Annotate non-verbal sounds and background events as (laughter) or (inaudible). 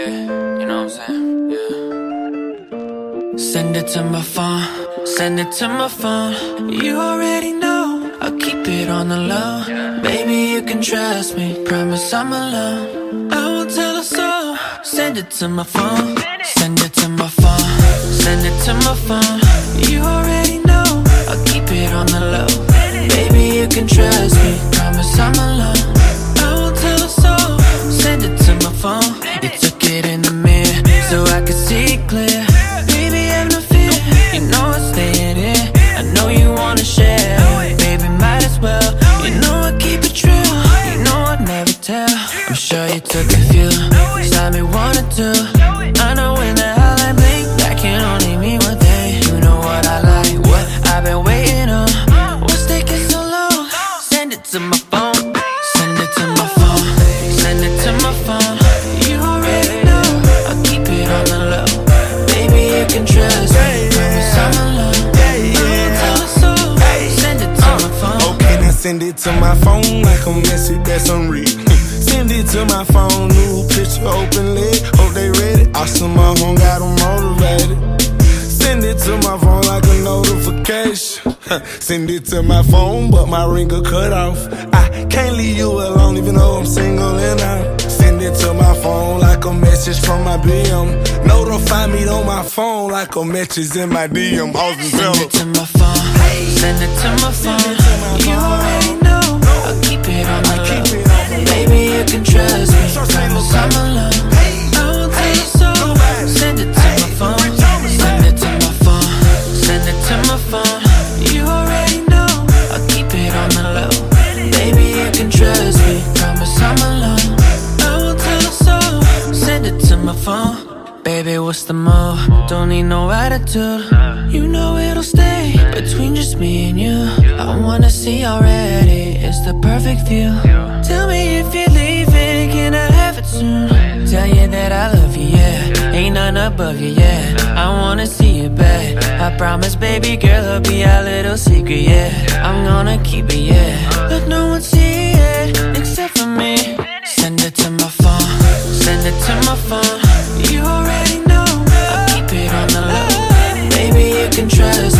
Yeah, you know what I'm saying? Yeah. Send it to my phone, send it to my phone. You already know, I'll keep it on the low. Baby, you can trust me, promise I'm alone. I won't tell a soul. Send it to my phone, send it to my phone, send it to my phone. You I could see clear. Baby, have no fear. You know I'm staying here. I know you wanna share. Baby, might as well. You know I keep it true. You know I'd never tell. I'm sure you took a few. Time me one or send it to my phone like a message that's unread. (laughs) send it to my phone, new picture openly. Hope they ready. Awesome, my home got them motivated. Send it to my phone like a notification. (laughs) send it to my phone, but my ring got cut off. I can't leave you alone, even though I'm single and out. Send it to my phone like a message from my BM. Notify me on my phone like a message in my DM. Send it to my phone. Send it to my phone. You already know. I'll keep it on the low. Baby, you can trust me. Promise I'm alone. I won't tell. Send it to my phone. Send it to my phone. Send it to my phone. You already know. I'll keep it on the low. Baby, you can trust me. Promise I'm alone. I won't tell. Send it to my phone. Baby, what's the move? Don't need no attitude. You know it'll stay between just me and you. I wanna see already. It's the perfect view. Tell me if you're leaving. Can I have it soon? Tell you that I love you, yeah. Ain't none above you, yeah. I wanna see you back. I promise, baby girl It'll be our little secret, yeah. I'm gonna keep it, yeah. Let no one see it Except for me. Send it to my phone. Send it to my phone. You already know. I keep it on the low. Baby, you can trust